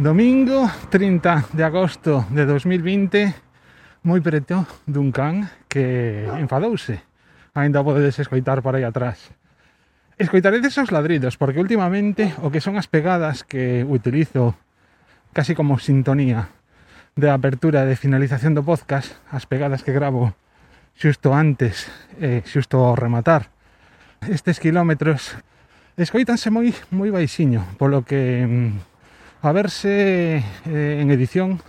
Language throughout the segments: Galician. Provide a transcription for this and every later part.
Domingo 30 de agosto de 2020 Moi preto dun can que enfadouse. Ainda podedes escoitar por aí atrás. Escoitaredes os ladridos Porque últimamente o que son as pegadas que utilizo Casi como sintonía de apertura e de finalización do podcast As pegadas que gravo xusto antes e xusto ao rematar. Estes quilómetros escoitanse moi moi baixiño Polo que mm, a verse eh, en edición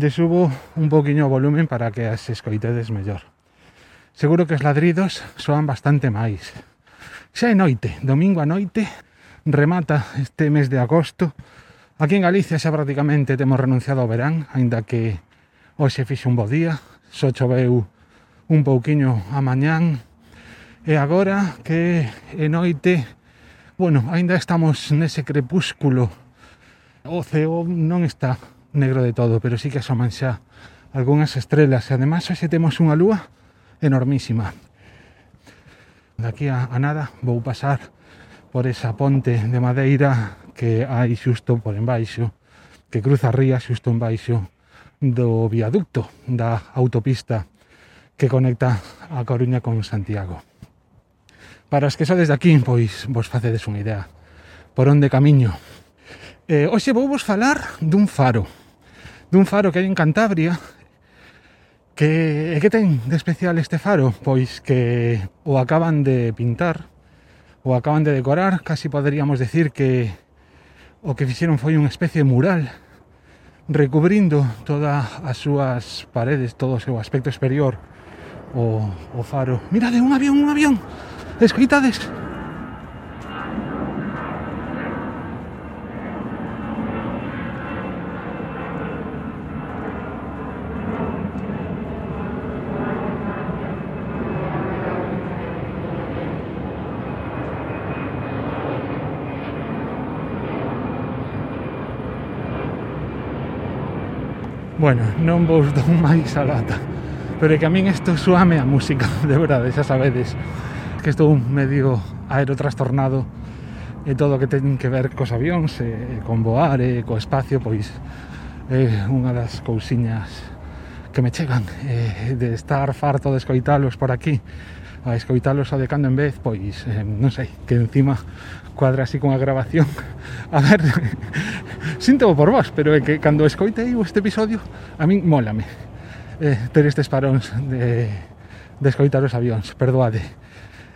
lle subo un poquinho o volumen para que as escoitedes mellor. Seguro que os ladridos soan bastante máis. Xa é noite, domingo a noite, remata este mes de agosto. Aquí en Galicia xa prácticamente temos renunciado ao verán, aínda que hoxe fixe un bo día, só choveu un pouquiño a mañán. E agora que é noite, bueno, aínda estamos nese crepúsculo O ceo non está negro de todo, pero sí que asoman xa algunhas estrelas. E ademais hoxe temos unha lúa enormísima. Daqui a, a nada vou pasar por esa ponte de madeira que hai xusto por embaixo, que cruza a ría xusto embaixo do viaducto da autopista que conecta a Coruña con Santiago. Para os que sodes de aquí, pois vos facedes unha idea por onde camiño Eh, hoxe vou vos falar dun faro dun faro que hai en Cantabria que, que ten de especial este faro? Pois que o acaban de pintar o acaban de decorar casi poderíamos decir que o que fixeron foi unha especie de mural recubrindo todas as súas paredes todo o seu aspecto exterior o, o faro Mirade, un avión, un avión Escoitades, Bueno, non vos dou máis a lata Pero é que a min isto suame a música De verdade, xa sabedes Que estou medio aerotrastornado E todo o que ten que ver cos avións e, con voar e co espacio Pois é unha das cousiñas que me chegan e, De estar farto de escoitalos por aquí a escoitalos a de cando en vez, pois, eh, non sei, que encima cuadra así con a grabación. A ver sinto por vos pero é que cando escoitei este episodio a min mólame eh, ter estes paróns de, de escoitar os avións perdoade.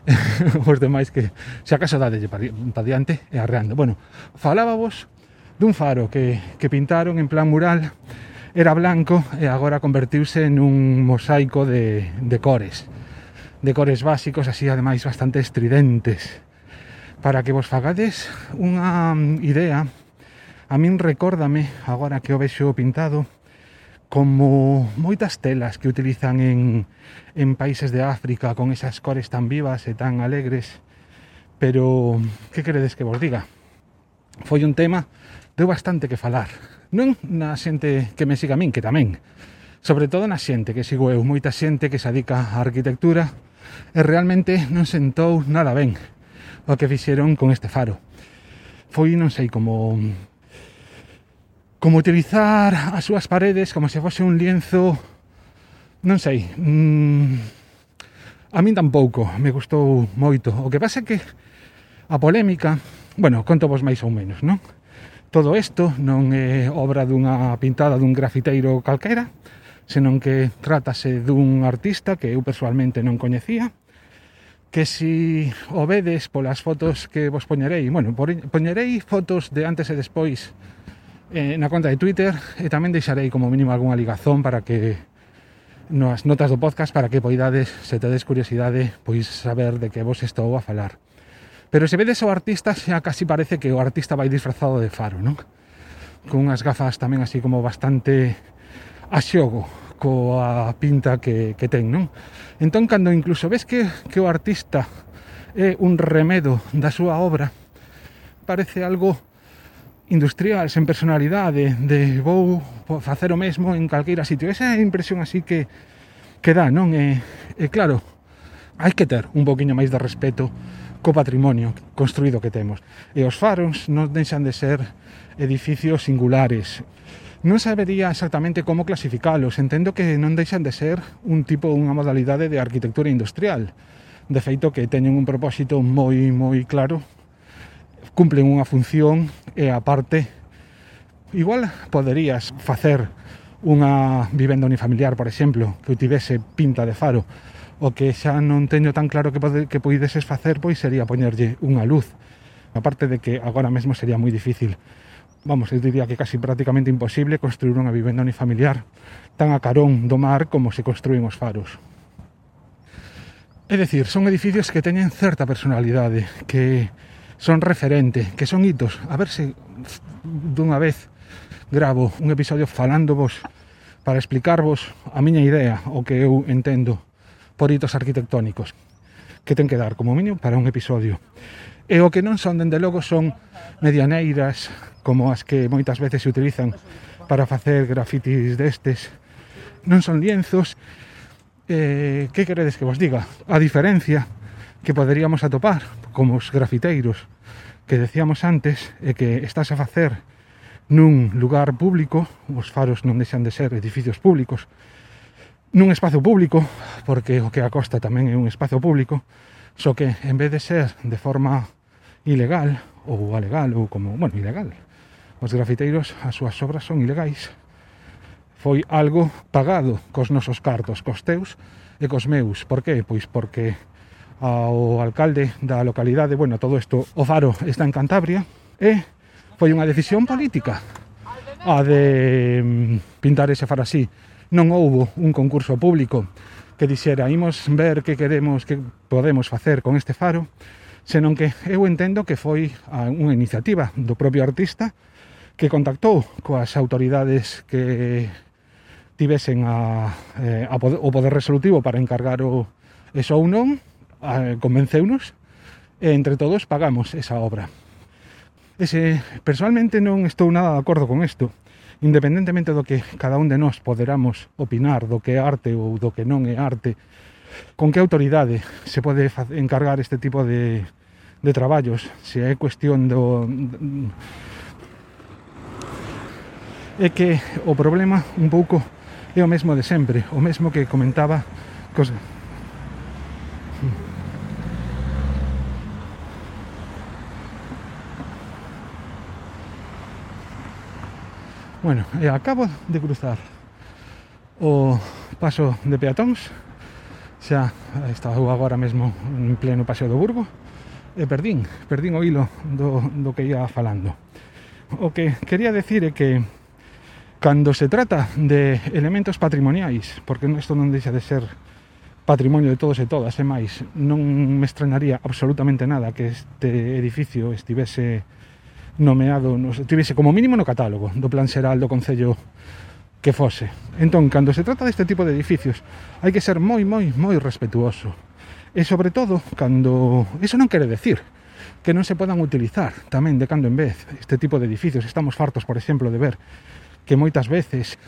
Os demais que se acaso dadelle pa diante e arreando. Bueno, falábamos dun faro que, que pintaron en plan mural era blanco e agora convertiuse nun mosaico de, de cores de cores básicos así ademais bastante estridentes para que vos fagades unha mm, idea a min recórdame agora que o vexo pintado como moitas telas que utilizan en, en países de África con esas cores tan vivas e tan alegres. Pero, que queredes que vos diga? Foi un tema deu bastante que falar. Non na xente que me siga a min, que tamén. Sobre todo na xente que sigo eu, moita xente que se adica á arquitectura e realmente non sentou nada ben o que fixeron con este faro. Foi, non sei, como como utilizar as súas paredes como se fose un lienzo non sei mm, a min tampouco me gustou moito o que pasa é que a polémica bueno, conto vos máis ou menos non? todo isto non é obra dunha pintada dun grafiteiro calquera senón que trátase dun artista que eu personalmente non coñecía que si o vedes polas fotos que vos poñerei, bueno, poñerei fotos de antes e despois eh, na conta de Twitter e tamén deixarei como mínimo algunha ligazón para que nas notas do podcast para que poidades, se tedes curiosidade, pois saber de que vos estou a falar. Pero se vedes o artista, xa casi parece que o artista vai disfrazado de faro, non? Con unhas gafas tamén así como bastante a xogo coa pinta que, que ten, non? Entón, cando incluso ves que, que o artista é un remedo da súa obra, parece algo industrial, sen personalidade, de vou facer o mesmo en calqueira sitio. Esa é a impresión así que, que dá, non? E, e claro, hai que ter un poquinho máis de respeto co patrimonio construído que temos. E os faros non deixan de ser edificios singulares. Non sabería exactamente como clasificalos. Entendo que non deixan de ser un tipo, unha modalidade de arquitectura industrial. De feito que teñen un propósito moi, moi claro, cumplen unha función e aparte igual poderías facer unha vivenda unifamiliar, por exemplo, que tivese pinta de faro, o que xa non teño tan claro que, pode, que poideses facer, pois sería poñerlle unha luz. Aparte de que agora mesmo sería moi difícil vamos, eu diría que casi prácticamente imposible construir unha vivenda unifamiliar tan a carón do mar como se construen os faros. É dicir, son edificios que teñen certa personalidade, que son referente, que son hitos. A ver se dunha vez gravo un episodio falándovos para explicarvos a miña idea, o que eu entendo por hitos arquitectónicos, que ten que dar como mínimo para un episodio. E o que non son, dende logo, son medianeiras, como as que moitas veces se utilizan para facer grafitis destes. Non son lienzos. Eh, que queredes que vos diga? A diferencia que poderíamos atopar como os grafiteiros que decíamos antes é que estás a facer nun lugar público, os faros non deixan de ser edificios públicos, nun espazo público, porque o que a costa tamén é un espazo público, só que en vez de ser de forma ilegal ou alegal ou como, bueno, ilegal, Os grafiteiros, as súas obras son ilegais. Foi algo pagado cos nosos cartos, cos teus e cos meus. Por que? Pois porque ao alcalde da localidade, bueno, todo isto, o faro está en Cantabria, e foi unha decisión política a de mm, pintar ese faro así. Non houbo un concurso público que dixera imos ver que queremos, que podemos facer con este faro, senón que eu entendo que foi unha iniciativa do propio artista que contactou coas autoridades que tivesen a, eh, a poder, o poder resolutivo para encargar o eso ou non, a, convenceunos, e entre todos pagamos esa obra. Ese, personalmente non estou nada de acordo con isto, independentemente do que cada un de nós poderamos opinar do que é arte ou do que non é arte, con que autoridade se pode encargar este tipo de, de traballos, se é cuestión do, é que o problema un pouco é o mesmo de sempre, o mesmo que comentaba cos... Bueno, e acabo de cruzar o paso de peatóns xa está agora mesmo en pleno paseo do Burgo e perdín, perdín o hilo do, do que ia falando. O que quería decir é que Cando se trata de elementos patrimoniais, porque isto non deixa de ser patrimonio de todos e todas, e máis, non me estrenaría absolutamente nada que este edificio estivese nomeado, no, estivese como mínimo no catálogo do Plan Xeral do Concello que fose. Entón, cando se trata deste tipo de edificios, hai que ser moi, moi, moi respetuoso. E sobre todo, cando... Eso non quere decir que non se podan utilizar tamén de cando en vez este tipo de edificios. Estamos fartos, por exemplo, de ver que moitas veces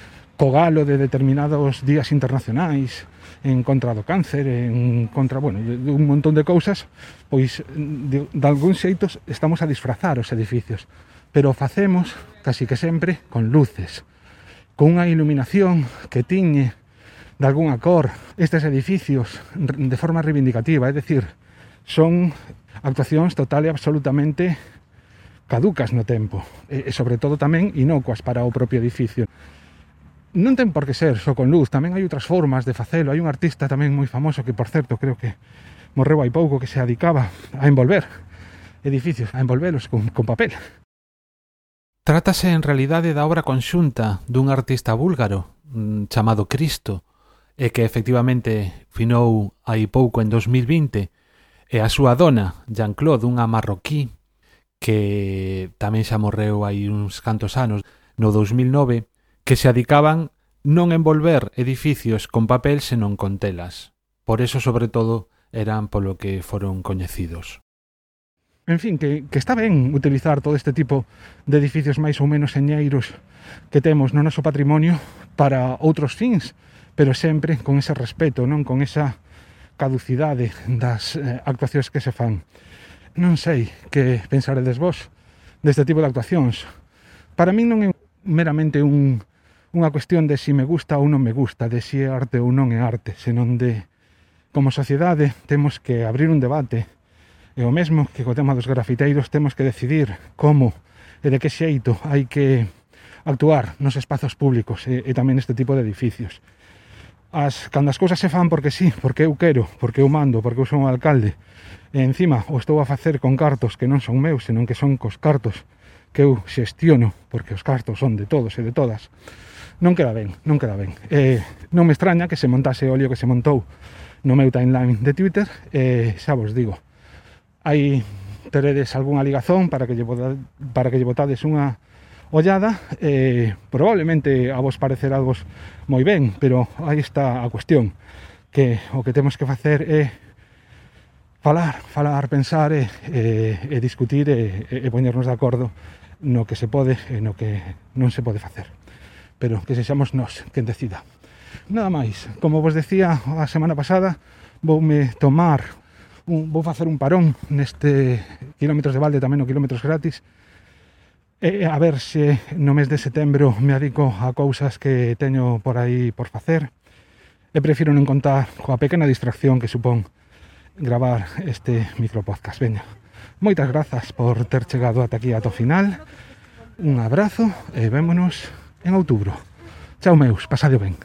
co galo de determinados días internacionais en contra do cáncer, en contra, bueno, de un montón de cousas, pois de, de algún xeito estamos a disfrazar os edificios, pero facemos casi que sempre con luces, con unha iluminación que tiñe de algunha cor estes edificios de forma reivindicativa, é dicir, son actuacións total e absolutamente caducas no tempo, e, e sobre todo tamén inocuas para o propio edificio. Non ten por que ser só con luz, tamén hai outras formas de facelo. Hai un artista tamén moi famoso que, por certo, creo que morreu hai pouco que se adicaba a envolver edificios, a envolvelos con, con papel. Trátase en realidade da obra conxunta dun artista búlgaro mm, chamado Cristo, e que efectivamente finou hai pouco en 2020, e a súa dona, Jean-Claude, unha marroquí que tamén xa morreu hai uns cantos anos, no 2009, que se adicaban non envolver edificios con papel senón con telas. Por eso, sobre todo, eran polo que foron coñecidos. En fin, que, que está ben utilizar todo este tipo de edificios máis ou menos señeiros que temos no noso patrimonio para outros fins, pero sempre con ese respeto, non con esa caducidade das eh, actuacións que se fan. Non sei que pensaredes vos deste tipo de actuacións. Para min non é meramente un, unha cuestión de si me gusta ou non me gusta, de si é arte ou non é arte, senón de como sociedade temos que abrir un debate e o mesmo que co tema dos grafiteiros temos que decidir como e de que xeito hai que actuar nos espazos públicos e, e tamén este tipo de edificios as, cando as cousas se fan porque sí, porque eu quero, porque eu mando, porque eu son o alcalde, e encima o estou a facer con cartos que non son meus, senón que son cos cartos que eu xestiono, porque os cartos son de todos e de todas, non queda ben, non queda ben. Eh, non me extraña que se montase o lío que se montou no meu timeline de Twitter, eh, xa vos digo, hai teredes algunha ligazón para que lle, botades, para que lle botades unha ollada eh, probablemente a vos parecerá vos moi ben pero aí está a cuestión que o que temos que facer é falar, falar, pensar e, e, e discutir e, e poñernos de acordo no que se pode e no que non se pode facer. Pero que sexamos nós quen decida. Nada máis, como vos decía a semana pasada voume tomar un, vou facer un parón neste kilómetros de balde tamén o kilómetros gratis E a ver se no mes de setembro me adico a cousas que teño por aí por facer e prefiro non contar coa pequena distracción que supón gravar este micropodcast. Veña, moitas grazas por ter chegado ata aquí ato final. Un abrazo e vémonos en outubro. Chao meus, pasadio ben.